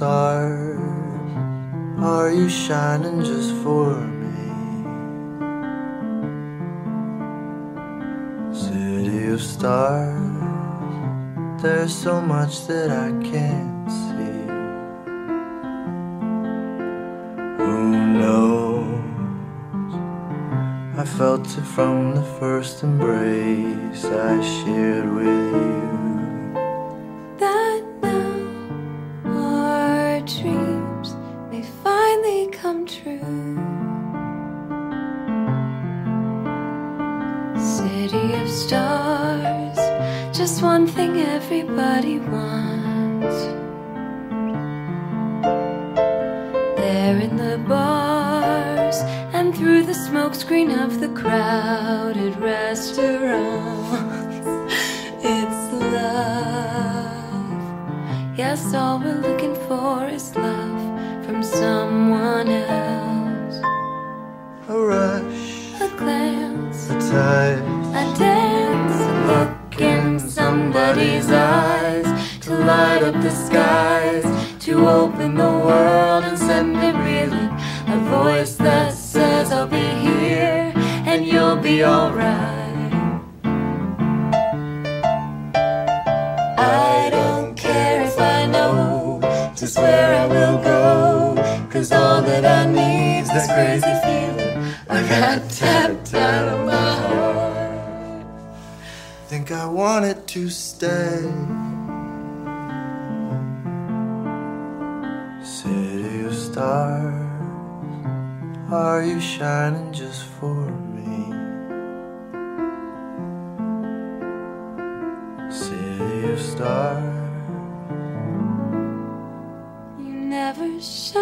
stars, are you shining just for me? City of stars, there's so much that I can't see. Who knows? I felt it from the first embrace I shared with you. City of stars, just one thing everybody wants. There in the bars and through the smokescreen of the crowded restaurants. It's love. Yes, all we're looking for is love from someone else. A rush, A glance, a touch, somebody's eyes to light up the skies, to open the world and send it reeling. A voice that says, I'll be here and you'll be alright. I don't care if I know just where I will go. Cause all that I need's this crazy feeling I got tapped out of. Think I want it to stay. City of stars, are you shining just for me? City of stars. You never shine.